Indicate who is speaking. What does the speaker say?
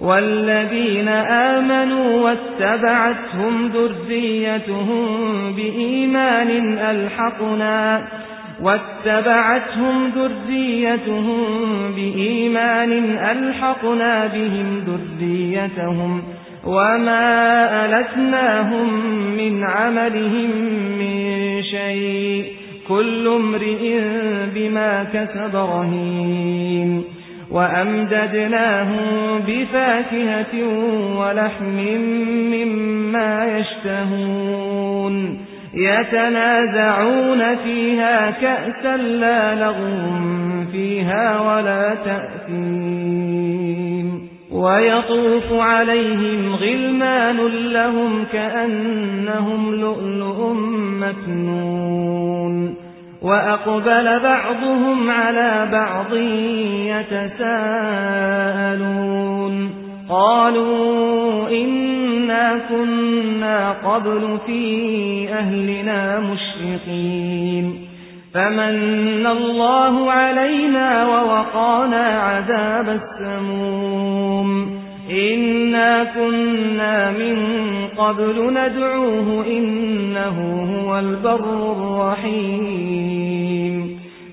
Speaker 1: والذين آمنوا واتبعتهم ذريتهم بإيمان ألحقنا واتبعتهم ذريتهم بإيمان ألحقنا بهم ذريتهم وما ألتناهم من عملهم من شيء كل امرئ بما كسب رهين وأمددناهم بفاكهة ولحم مما يشتهون يتنازعون فيها كأسا لا لغو فيها ولا تأثيم ويطوف عليهم غلمان لهم كأنهم لؤلؤ مكنون وأقبل بعضهم على بعض يتساءلون. قالوا إنا كنا قبل في أهلنا مشرقين فمن الله علينا ووقانا عذاب السموم. إنا كنا من قبل ندعوه إنه هو البر الرحيم.